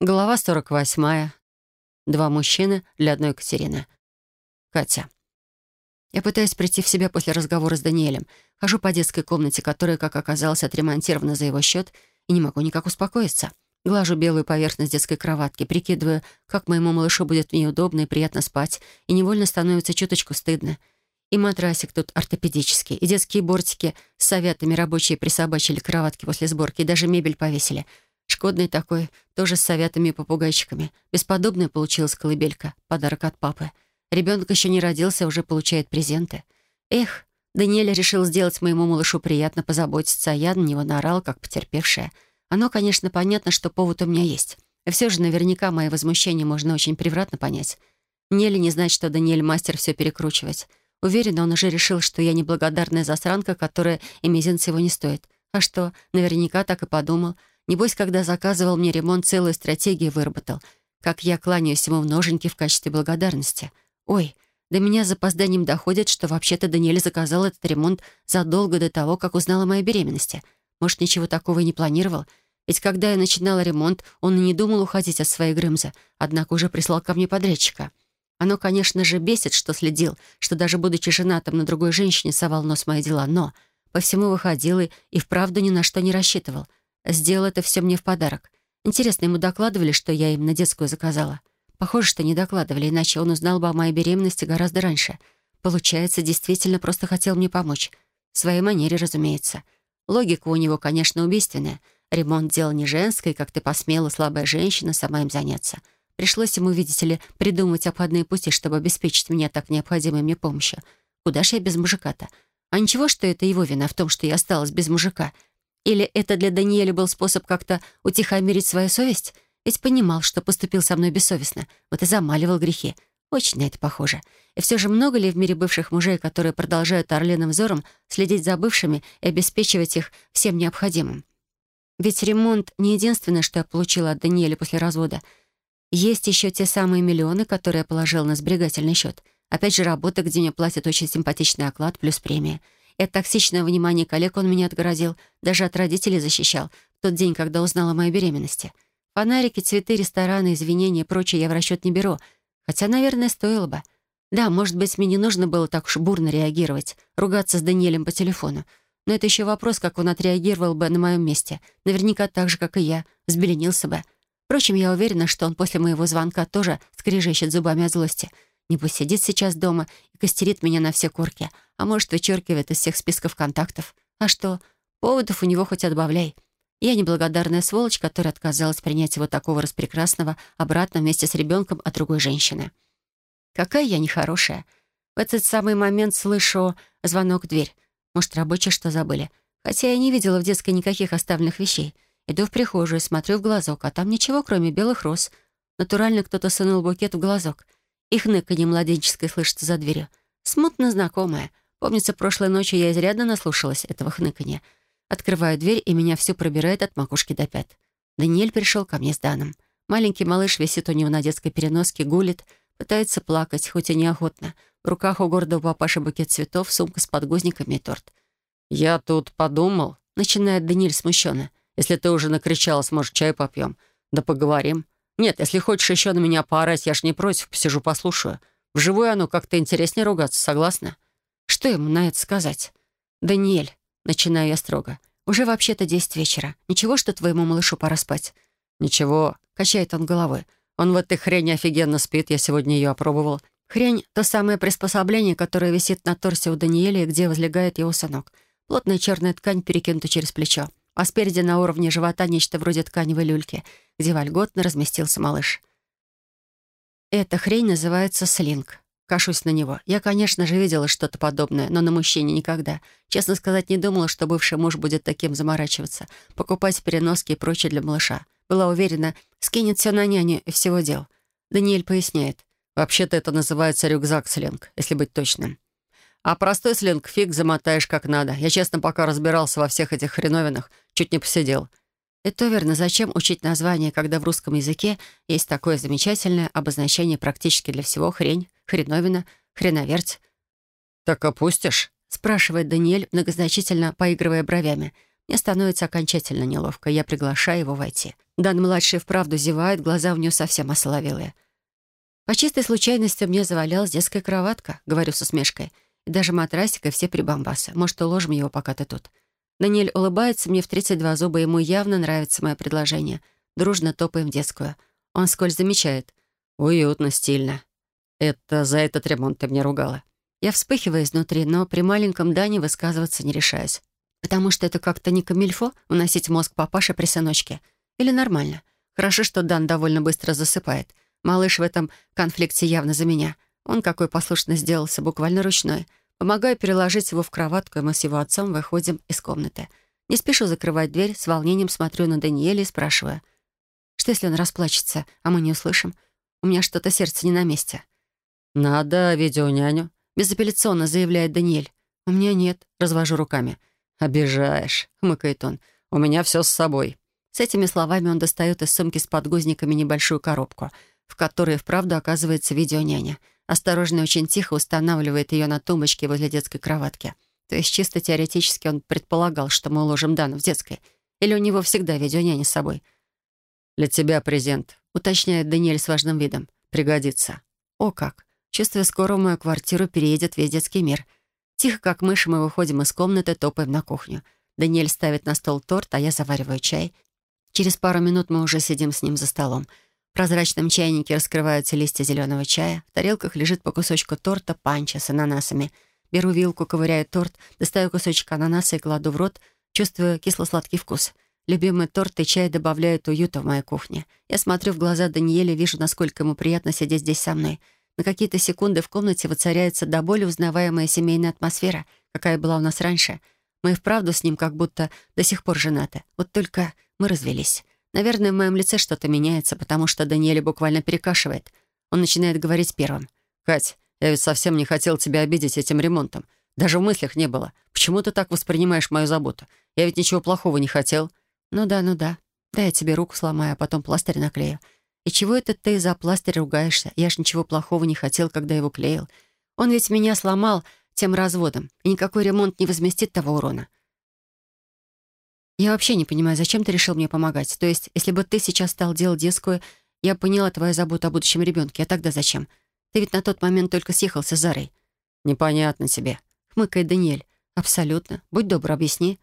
Глава 48. Два мужчины для одной Катерины. Катя. Я пытаюсь прийти в себя после разговора с Даниэлем. Хожу по детской комнате, которая, как оказалось, отремонтирована за его счет, и не могу никак успокоиться. Глажу белую поверхность детской кроватки, прикидываю, как моему малышу будет в ней удобно и приятно спать, и невольно становится чуточку стыдно. И матрасик тут ортопедический, и детские бортики с советами рабочие присобачили к кроватке после сборки, и даже мебель повесили — Шкодный такой, тоже с советами и попугайчиками. Бесподобная получилась колыбелька, подарок от папы. Ребенок еще не родился, уже получает презенты. Эх, Даниэль решил сделать моему малышу приятно позаботиться, а я на него наорал, как потерпевшая. Оно, конечно, понятно, что повод у меня есть. И все же наверняка мои возмущения можно очень превратно понять. Мне ли не знать, что Даниэль мастер все перекручивать? Уверена, он уже решил, что я неблагодарная засранка, которая и мизинца его не стоит. А что, наверняка так и подумал — Небось, когда заказывал мне ремонт, целую стратегию выработал. Как я кланяюсь ему в ноженьки в качестве благодарности. Ой, до меня с запозданием доходит, что вообще-то Даниэль заказал этот ремонт задолго до того, как узнала о моей беременности. Может, ничего такого и не планировал? Ведь когда я начинала ремонт, он и не думал уходить от своей Грымза, однако уже прислал ко мне подрядчика. Оно, конечно же, бесит, что следил, что даже будучи женатым на другой женщине совал нос мои дела, но по всему выходил и, и вправду ни на что не рассчитывал — Сделал это все мне в подарок. Интересно, ему докладывали, что я им на детскую заказала? Похоже, что не докладывали, иначе он узнал бы о моей беременности гораздо раньше. Получается, действительно просто хотел мне помочь. В своей манере, разумеется. Логика у него, конечно, убийственная. Ремонт дело не женское, как ты посмела, слабая женщина, сама им заняться. Пришлось ему, видите ли, придумать обходные пути, чтобы обеспечить меня так необходимой мне помощью. Куда ж я без мужика-то? А ничего, что это его вина в том, что я осталась без мужика — или это для Даниэля был способ как-то утихомирить свою совесть? Ведь понимал, что поступил со мной бессовестно, вот и замаливал грехи. Очень на это похоже. И все же много ли в мире бывших мужей, которые продолжают орленым взором следить за бывшими и обеспечивать их всем необходимым? Ведь ремонт не единственное, что я получила от Даниэля после развода. Есть еще те самые миллионы, которые я положила на сберегательный счет. Опять же, работа, где мне платят очень симпатичный оклад плюс премия — и от токсичного внимания коллег он меня отгородил, даже от родителей защищал, в тот день, когда узнал о моей беременности. Фонарики, цветы, рестораны, извинения и прочее я в расчет не беру. Хотя, наверное, стоило бы. Да, может быть, мне не нужно было так уж бурно реагировать, ругаться с Даниэлем по телефону. Но это еще вопрос, как он отреагировал бы на моем месте. Наверняка так же, как и я, взбеленился бы. Впрочем, я уверена, что он после моего звонка тоже скрежещет зубами от злости — Небось, сидит сейчас дома и костерит меня на все корки, а может, вычеркивает из всех списков контактов. А что, поводов у него хоть отбавляй. Я неблагодарная сволочь, которая отказалась принять его такого распрекрасного обратно вместе с ребенком от другой женщины. Какая я нехорошая. В этот самый момент слышу звонок в дверь. Может, рабочие что забыли. Хотя я не видела в детской никаких оставленных вещей. Иду в прихожую, смотрю в глазок, а там ничего, кроме белых роз. Натурально кто-то сунул букет в глазок — их ныканье младенческое слышится за дверью. Смутно знакомое. Помнится, прошлой ночью я изрядно наслушалась этого хныканья. Открываю дверь, и меня все пробирает от макушки до пят. Даниэль пришел ко мне с Даном. Маленький малыш висит у него на детской переноске, гулит, пытается плакать, хоть и неохотно. В руках у гордого папаши букет цветов, сумка с подгузниками и торт. «Я тут подумал», — начинает Даниэль смущенно. «Если ты уже накричалась, может, чай попьем? Да поговорим. Нет, если хочешь еще на меня поорать, я ж не против, посижу, послушаю. Вживую оно как-то интереснее ругаться, согласна? Что ему на это сказать? Даниэль, начинаю я строго. Уже вообще-то десять вечера. Ничего, что твоему малышу пора спать? Ничего, качает он головой. Он в этой хрени офигенно спит, я сегодня ее опробовал. Хрень — то самое приспособление, которое висит на торсе у Даниэля, где возлегает его сынок. Плотная черная ткань перекинута через плечо а спереди на уровне живота нечто вроде тканевой люльки, где вольготно разместился малыш. Эта хрень называется слинг. Кашусь на него. Я, конечно же, видела что-то подобное, но на мужчине никогда. Честно сказать, не думала, что бывший муж будет таким заморачиваться, покупать переноски и прочее для малыша. Была уверена, скинет все на няню и всего дел. Даниэль поясняет. «Вообще-то это называется рюкзак-слинг, если быть точным. А простой сленг фиг замотаешь как надо. Я, честно, пока разбирался во всех этих хреновинах, чуть не посидел. И то верно, зачем учить название, когда в русском языке есть такое замечательное обозначение практически для всего хрень, хреновина, хреноверть. «Так опустишь?» — спрашивает Даниэль, многозначительно поигрывая бровями. Мне становится окончательно неловко. Я приглашаю его войти. Дан-младший вправду зевает, глаза у него совсем осоловелые. По чистой случайности мне завалялась детская кроватка, говорю с усмешкой. Даже матрасик, и все прибамбасы. Может, уложим его, пока ты тут. Даниэль улыбается мне в 32 зуба, ему явно нравится мое предложение. Дружно топаем в детскую. Он сколь замечает. «Уютно, стильно. Это за этот ремонт ты мне ругала». Я вспыхиваю изнутри, но при маленьком Дане высказываться не решаюсь. Потому что это как-то не камильфо — уносить мозг папаше при сыночке. Или нормально. Хорошо, что Дан довольно быстро засыпает. Малыш в этом конфликте явно за меня. Он какой послушно сделался, буквально ручной. Помогаю переложить его в кроватку, и мы с его отцом выходим из комнаты. Не спешу закрывать дверь, с волнением смотрю на Даниэля и спрашиваю. Что, если он расплачется, а мы не услышим? У меня что-то сердце не на месте. «Надо видеоняню», — безапелляционно заявляет Даниэль. «У меня нет», — развожу руками. «Обижаешь», — хмыкает он. «У меня все с собой». С этими словами он достает из сумки с подгузниками небольшую коробку, в которой вправду оказывается видеоняня. Осторожно и очень тихо устанавливает ее на тумбочке возле детской кроватки. То есть чисто теоретически он предполагал, что мы уложим Дану в детской. Или у него всегда видеоняня с собой. «Для тебя презент», — уточняет Даниэль с важным видом. «Пригодится». О как! Чувствуя, скоро в мою квартиру переедет весь детский мир — Тихо, как мыши, мы выходим из комнаты, топаем на кухню. Даниэль ставит на стол торт, а я завариваю чай. Через пару минут мы уже сидим с ним за столом. Прозрачном чайнике раскрываются листья зеленого чая. В тарелках лежит по кусочку торта панча с ананасами. Беру вилку, ковыряю торт, достаю кусочек ананаса и кладу в рот, чувствую кисло-сладкий вкус. Любимый торт и чай добавляют уюта в моей кухне. Я смотрю в глаза Даниэля, вижу, насколько ему приятно сидеть здесь со мной — на какие-то секунды в комнате воцаряется до боли узнаваемая семейная атмосфера, какая была у нас раньше. Мы и вправду с ним как будто до сих пор женаты. Вот только мы развелись. Наверное, в моем лице что-то меняется, потому что Даниэля буквально перекашивает. Он начинает говорить первым. «Кать, я ведь совсем не хотел тебя обидеть этим ремонтом. Даже в мыслях не было. Почему ты так воспринимаешь мою заботу? Я ведь ничего плохого не хотел». «Ну да, ну да. Да, я тебе руку сломаю, а потом пластырь наклею. И чего это ты за пластырь ругаешься? Я ж ничего плохого не хотел, когда его клеил. Он ведь меня сломал тем разводом, и никакой ремонт не возместит того урона. Я вообще не понимаю, зачем ты решил мне помогать? То есть, если бы ты сейчас стал делать детскую, я поняла твою заботу о будущем ребенке, а тогда зачем? Ты ведь на тот момент только съехался с Зарой. Непонятно тебе. Хмыкает Даниэль. Абсолютно. Будь добр, объясни.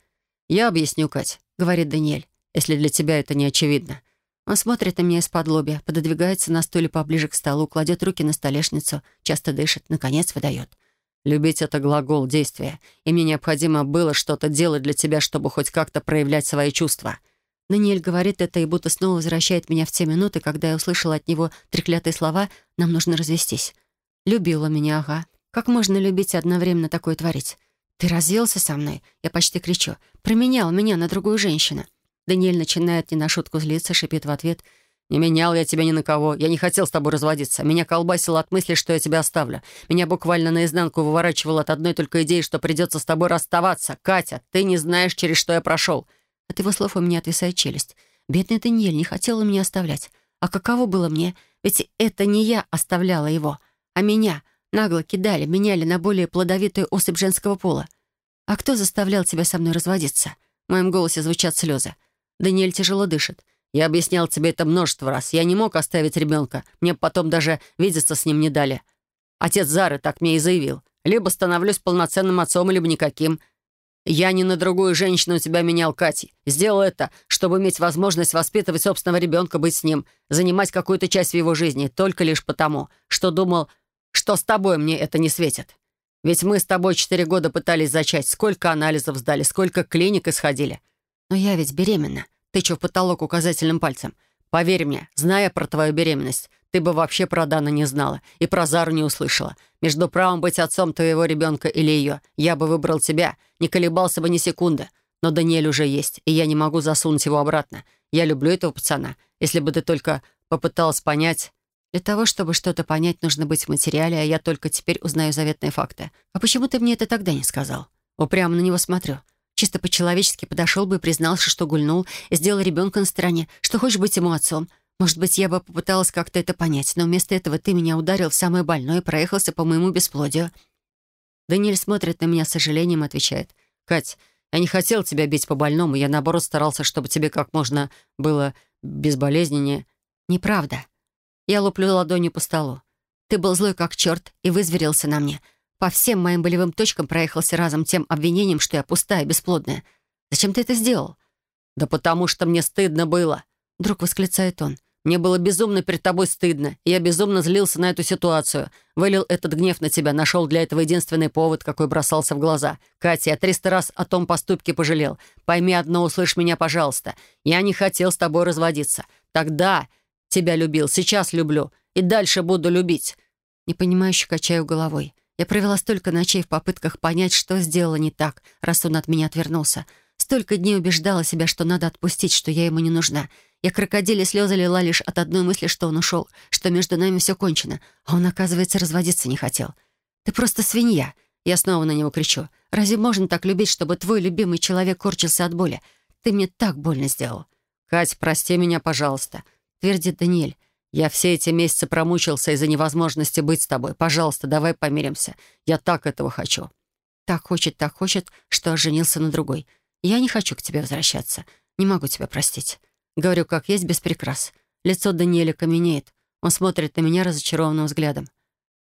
Я объясню, Кать, говорит Даниэль, если для тебя это не очевидно. Он смотрит на меня из-под лобья, пододвигается на стуле поближе к столу, кладет руки на столешницу, часто дышит, наконец выдает. «Любить — это глагол действия, и мне необходимо было что-то делать для тебя, чтобы хоть как-то проявлять свои чувства». Даниэль говорит это и будто снова возвращает меня в те минуты, когда я услышала от него треклятые слова «нам нужно развестись». Любила меня, ага. Как можно любить и одновременно такое творить? «Ты развелся со мной?» Я почти кричу. «Променял меня на другую женщину». Даниэль начинает не на шутку злиться, шипит в ответ. «Не менял я тебя ни на кого. Я не хотел с тобой разводиться. Меня колбасило от мысли, что я тебя оставлю. Меня буквально наизнанку выворачивало от одной только идеи, что придется с тобой расставаться. Катя, ты не знаешь, через что я прошел». От его слов у меня отвисает челюсть. Бедный Даниэль не хотел меня оставлять. А каково было мне? Ведь это не я оставляла его, а меня. Нагло кидали, меняли на более плодовитую особь женского пола. «А кто заставлял тебя со мной разводиться?» В моем голосе звучат слезы. Даниэль тяжело дышит. «Я объяснял тебе это множество раз. Я не мог оставить ребенка. Мне потом даже видеться с ним не дали. Отец Зары так мне и заявил. Либо становлюсь полноценным отцом, либо никаким. Я не на другую женщину тебя менял, Катей. Сделал это, чтобы иметь возможность воспитывать собственного ребенка, быть с ним, занимать какую-то часть в его жизни, только лишь потому, что думал, что с тобой мне это не светит. Ведь мы с тобой четыре года пытались зачать. Сколько анализов сдали, сколько клиник исходили. «Но я ведь беременна», — тычу в потолок указательным пальцем. «Поверь мне, зная про твою беременность, ты бы вообще про Дана не знала и про Зару не услышала. Между правом быть отцом твоего ребенка или ее, я бы выбрал тебя, не колебался бы ни секунды. Но Даниэль уже есть, и я не могу засунуть его обратно. Я люблю этого пацана. Если бы ты только попыталась понять...» Для того, чтобы что-то понять, нужно быть в материале, а я только теперь узнаю заветные факты. А почему ты мне это тогда не сказал? Упрямо на него смотрю. Чисто по-человечески подошел бы и признался, что гульнул, сделал ребенка на стороне, что хочешь быть ему отцом. Может быть, я бы попыталась как-то это понять, но вместо этого ты меня ударил в самое больное и проехался по моему бесплодию». Даниэль смотрит на меня с сожалением и отвечает. «Кать, Я не хотел тебя бить по-больному, я, наоборот, старался, чтобы тебе как можно было безболезненнее». «Неправда». Я луплю ладонью по столу. «Ты был злой как черт и вызверился на мне. По всем моим болевым точкам проехался разом тем обвинением, что я пустая, бесплодная. Зачем ты это сделал?» «Да потому что мне стыдно было», — вдруг восклицает он. «Мне было безумно перед тобой стыдно, я безумно злился на эту ситуацию. Вылил этот гнев на тебя, нашел для этого единственный повод, какой бросался в глаза. Катя, я триста раз о том поступке пожалел. Пойми одно, услышь меня, пожалуйста. Я не хотел с тобой разводиться. Тогда тебя любил, сейчас люблю и дальше буду любить». Непонимающе качаю головой. Я провела столько ночей в попытках понять, что сделала не так, раз он от меня отвернулся. Столько дней убеждала себя, что надо отпустить, что я ему не нужна. Я крокодили слезы лила лишь от одной мысли, что он ушел, что между нами все кончено, а он, оказывается, разводиться не хотел. «Ты просто свинья!» Я снова на него кричу. «Разве можно так любить, чтобы твой любимый человек корчился от боли? Ты мне так больно сделал!» «Кать, прости меня, пожалуйста», — твердит Даниэль. «Я все эти месяцы промучился из-за невозможности быть с тобой. Пожалуйста, давай помиримся. Я так этого хочу». Так хочет, так хочет, что женился на другой. Я не хочу к тебе возвращаться. Не могу тебя простить. Говорю, как есть, без прикрас. Лицо Даниэля каменеет. Он смотрит на меня разочарованным взглядом.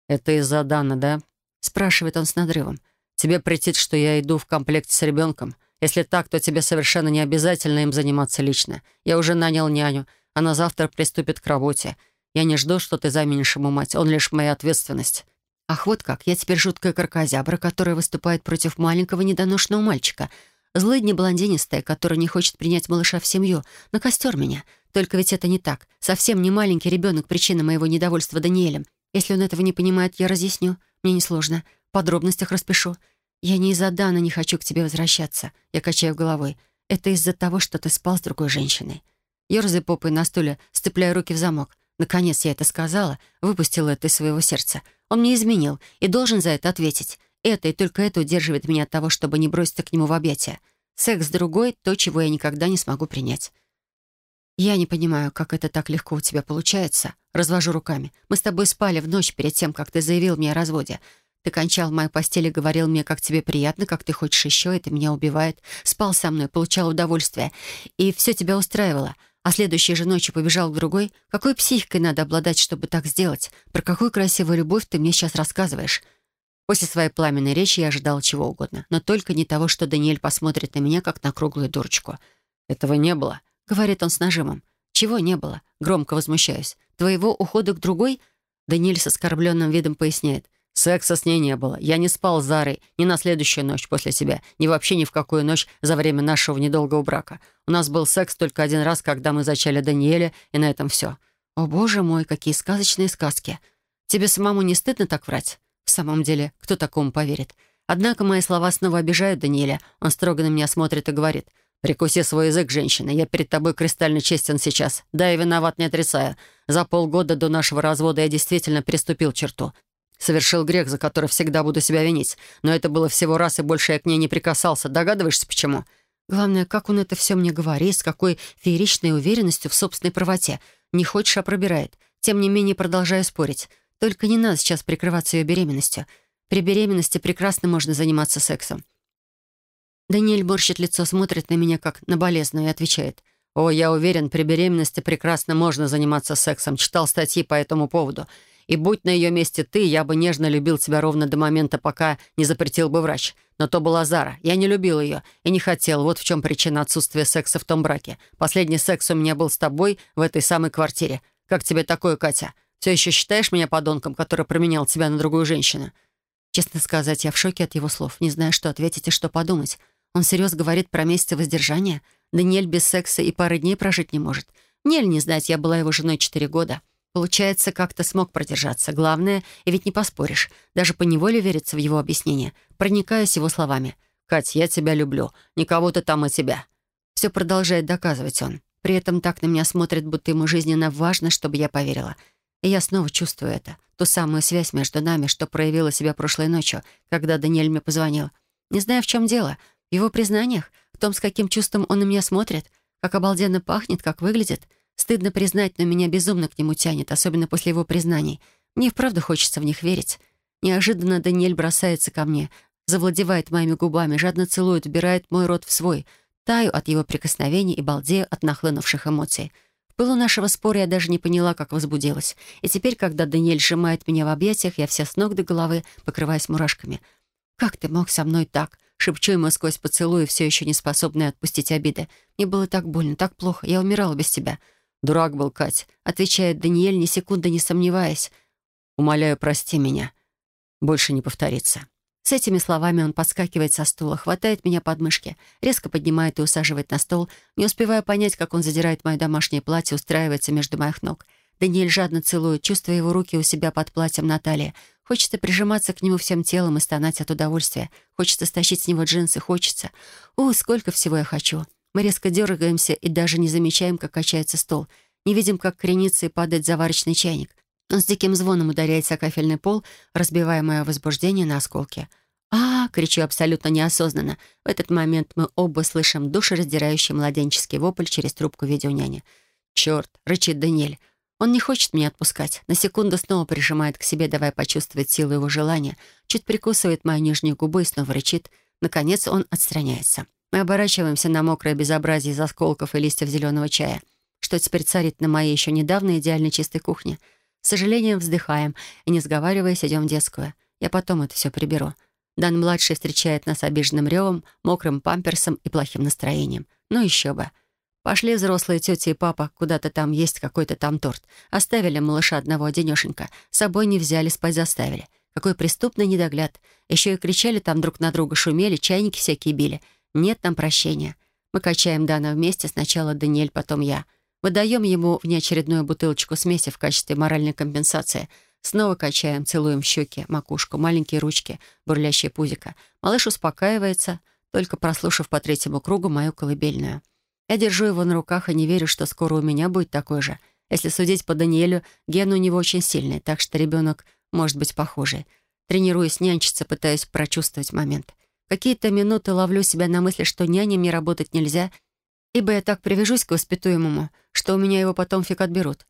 «Это из-за Дана, да?» Спрашивает он с надрывом. «Тебе претит, что я иду в комплекте с ребенком? Если так, то тебе совершенно не обязательно им заниматься лично. Я уже нанял няню. Она завтра приступит к работе. Я не жду, что ты заменишь ему мать. Он лишь моя ответственность». «Ах, вот как. Я теперь жуткая каркозябра, которая выступает против маленького недоношенного мальчика. Злыдня блондинистая, которая не хочет принять малыша в семью. На костер меня. Только ведь это не так. Совсем не маленький ребенок причина моего недовольства Даниэлем. Если он этого не понимает, я разъясню. Мне несложно. В подробностях распишу. Я не из-за Дана не хочу к тебе возвращаться. Я качаю головой. Это из-за того, что ты спал с другой женщиной. Ёрзай попой на стуле, сцепляя руки в замок. Наконец я это сказала, выпустила это из своего сердца. Он мне изменил и должен за это ответить. Это и только это удерживает меня от того, чтобы не броситься к нему в объятия. Секс с другой — то, чего я никогда не смогу принять. Я не понимаю, как это так легко у тебя получается. Развожу руками. Мы с тобой спали в ночь перед тем, как ты заявил мне о разводе. Ты кончал в моей постели, говорил мне, как тебе приятно, как ты хочешь еще, это меня убивает. Спал со мной, получал удовольствие. И все тебя устраивало. А следующей же ночью побежал к другой. Какой психикой надо обладать, чтобы так сделать? Про какую красивую любовь ты мне сейчас рассказываешь? После своей пламенной речи я ожидал чего угодно, но только не того, что Даниэль посмотрит на меня, как на круглую дурочку. «Этого не было», — говорит он с нажимом. «Чего не было?» — громко возмущаюсь. «Твоего ухода к другой?» Даниэль с оскорбленным видом поясняет. «Секса с ней не было. Я не спал с Зарой ни на следующую ночь после тебя, ни вообще ни в какую ночь за время нашего недолгого брака. У нас был секс только один раз, когда мы зачали Даниэля, и на этом все». «О, боже мой, какие сказочные сказки! Тебе самому не стыдно так врать?» В самом деле, кто такому поверит? Однако мои слова снова обижают Даниэля. Он строго на меня смотрит и говорит. «Прикуси свой язык, женщина. Я перед тобой кристально честен сейчас. Да, я виноват, не отрицаю. За полгода до нашего развода я действительно переступил черту. Совершил грех, за который всегда буду себя винить. Но это было всего раз, и больше я к ней не прикасался. Догадываешься, почему?» Главное, как он это все мне говорит, с какой фееричной уверенностью в собственной правоте. Не хочешь, а пробирает. Тем не менее, продолжаю спорить. Только не надо сейчас прикрываться ее беременностью. При беременности прекрасно можно заниматься сексом. Даниэль борщит лицо, смотрит на меня как на болезную и отвечает. «О, я уверен, при беременности прекрасно можно заниматься сексом. Читал статьи по этому поводу. И будь на ее месте ты, я бы нежно любил тебя ровно до момента, пока не запретил бы врач. Но то была Зара. Я не любил ее и не хотел. Вот в чем причина отсутствия секса в том браке. Последний секс у меня был с тобой в этой самой квартире. Как тебе такое, Катя? Все еще считаешь меня подонком, который променял тебя на другую женщину?» Честно сказать, я в шоке от его слов. Не знаю, что ответить и что подумать. Он серьезно говорит про месяцы воздержания. Даниэль без секса и пары дней прожить не может. Мне ли не знать, я была его женой четыре года. Получается, как-то смог продержаться. Главное, и ведь не поспоришь. Даже по неволе верится в его объяснение. Проникаюсь его словами. «Кать, я тебя люблю. Никого ты там и тебя». Все продолжает доказывать он. При этом так на меня смотрит, будто ему жизненно важно, чтобы я поверила. И я снова чувствую это, ту самую связь между нами, что проявила себя прошлой ночью, когда Даниэль мне позвонил. Не знаю, в чем дело. В его признаниях, в том, с каким чувством он на меня смотрит, как обалденно пахнет, как выглядит. Стыдно признать, но меня безумно к нему тянет, особенно после его признаний. Мне вправду хочется в них верить. Неожиданно Даниэль бросается ко мне, завладевает моими губами, жадно целует, убирает мой рот в свой. Таю от его прикосновений и балдею от нахлынувших эмоций. В пылу нашего спора я даже не поняла, как возбудилась. И теперь, когда Даниэль сжимает меня в объятиях, я вся с ног до головы покрываюсь мурашками. «Как ты мог со мной так?» Шепчу ему сквозь поцелуи, все еще не способная отпустить обиды. «Мне было так больно, так плохо. Я умирала без тебя». «Дурак был, Кать», — отвечает Даниэль, ни секунды не сомневаясь. «Умоляю, прости меня. Больше не повторится». С этими словами он подскакивает со стула, хватает меня под мышки, резко поднимает и усаживает на стол, не успевая понять, как он задирает мое домашнее платье, устраивается между моих ног. Даниэль жадно целует, чувствуя его руки у себя под платьем Натальи. Хочется прижиматься к нему всем телом и стонать от удовольствия. Хочется стащить с него джинсы, хочется. О, сколько всего я хочу. Мы резко дергаемся и даже не замечаем, как качается стол. Не видим, как кренится и падает заварочный чайник. Он с диким звоном ударяется о кафельный пол, разбивая мое возбуждение на осколки. а, кричу абсолютно неосознанно. В этот момент мы оба слышим душераздирающий младенческий вопль через трубку видеоняни. «Черт!» — рычит Даниэль. Он не хочет меня отпускать. На секунду снова прижимает к себе, давая почувствовать силу его желания. Чуть прикусывает мою нижнюю губу и снова рычит. Наконец он отстраняется. Мы оборачиваемся на мокрое безобразие из осколков и листьев зеленого чая, что теперь царит на моей еще недавно идеально чистой кухне. С сожалением вздыхаем и, не сговариваясь, идем в детскую. Я потом это все приберу. Дан-младший встречает нас обиженным ревом, мокрым памперсом и плохим настроением. Ну еще бы. Пошли взрослые тети и папа, куда-то там есть какой-то там торт. Оставили малыша одного одинешенька. С собой не взяли, спать заставили. Какой преступный недогляд. Еще и кричали там друг на друга, шумели, чайники всякие били. Нет там прощения. Мы качаем Дана вместе, сначала Даниэль, потом я. Выдаем ему внеочередную бутылочку смеси в качестве моральной компенсации. Снова качаем, целуем щеки, макушку, маленькие ручки, бурлящие пузика. Малыш успокаивается, только прослушав по третьему кругу мою колыбельную. Я держу его на руках и не верю, что скоро у меня будет такой же. Если судить по Даниэлю, ген у него очень сильный, так что ребенок может быть похожий. Тренируюсь нянчиться, пытаюсь прочувствовать момент. Какие-то минуты ловлю себя на мысли, что няней мне работать нельзя, ибо я так привяжусь к воспитуемому, что у меня его потом фиг отберут.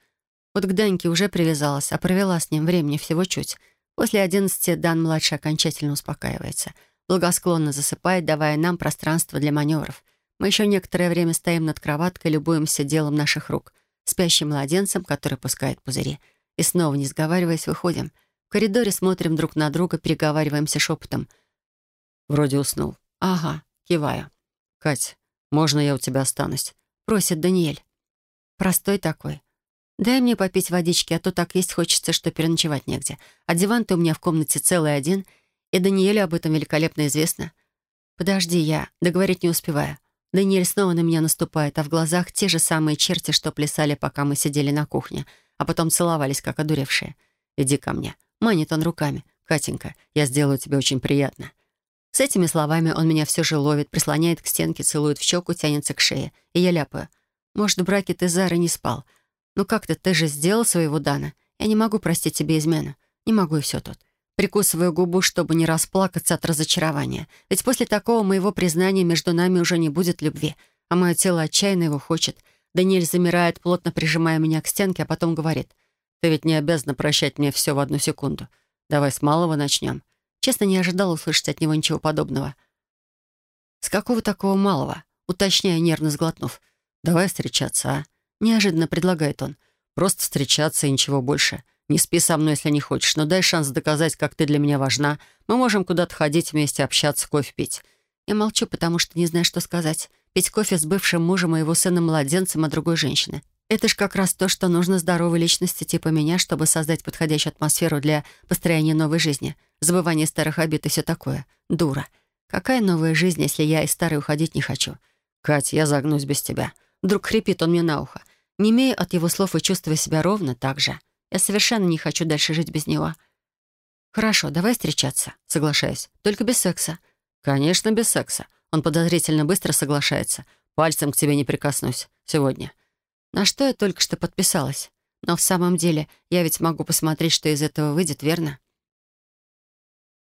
Вот к Даньке уже привязалась, а провела с ним времени всего чуть. После одиннадцати Дан-младший окончательно успокаивается. Благосклонно засыпает, давая нам пространство для маневров. Мы еще некоторое время стоим над кроваткой, любуемся делом наших рук, спящим младенцем, который пускает пузыри. И снова, не сговариваясь, выходим. В коридоре смотрим друг на друга, переговариваемся шепотом. Вроде уснул. «Ага», киваю. «Кать, можно я у тебя останусь?» Просит Даниэль. Простой такой. «Дай мне попить водички, а то так есть хочется, что переночевать негде. А диван-то у меня в комнате целый один, и Даниэлю об этом великолепно известно. Подожди, я договорить не успеваю. Даниэль снова на меня наступает, а в глазах те же самые черти, что плясали, пока мы сидели на кухне, а потом целовались, как одуревшие. «Иди ко мне». Манит он руками. «Катенька, я сделаю тебе очень приятно». С этими словами он меня все же ловит, прислоняет к стенке, целует в щеку, тянется к шее. И я ляпаю. «Может, в браке ты Зары не спал? Ну как-то ты же сделал своего Дана. Я не могу простить тебе измену. Не могу и все тут. Прикусываю губу, чтобы не расплакаться от разочарования. Ведь после такого моего признания между нами уже не будет любви, а мое тело отчаянно его хочет. Даниэль замирает, плотно прижимая меня к стенке, а потом говорит. «Ты ведь не обязана прощать мне все в одну секунду. Давай с малого начнем». Честно, не ожидал услышать от него ничего подобного. «С какого такого малого?» Уточняю, нервно сглотнув. «Давай встречаться, а?» Неожиданно предлагает он. «Просто встречаться и ничего больше. Не спи со мной, если не хочешь, но дай шанс доказать, как ты для меня важна. Мы можем куда-то ходить вместе, общаться, кофе пить». Я молчу, потому что не знаю, что сказать. Пить кофе с бывшим мужем и его сыном-младенцем от другой женщины. Это ж как раз то, что нужно здоровой личности типа меня, чтобы создать подходящую атмосферу для построения новой жизни. Забывание старых обид и все такое. Дура. Какая новая жизнь, если я из старой уходить не хочу? «Кать, я загнусь без тебя». Вдруг хрипит он мне на ухо. Не имею от его слов и чувствуя себя ровно так же. Я совершенно не хочу дальше жить без него. «Хорошо, давай встречаться», — соглашаюсь. «Только без секса». «Конечно, без секса». Он подозрительно быстро соглашается. «Пальцем к тебе не прикоснусь. Сегодня». На что я только что подписалась. Но в самом деле я ведь могу посмотреть, что из этого выйдет, верно?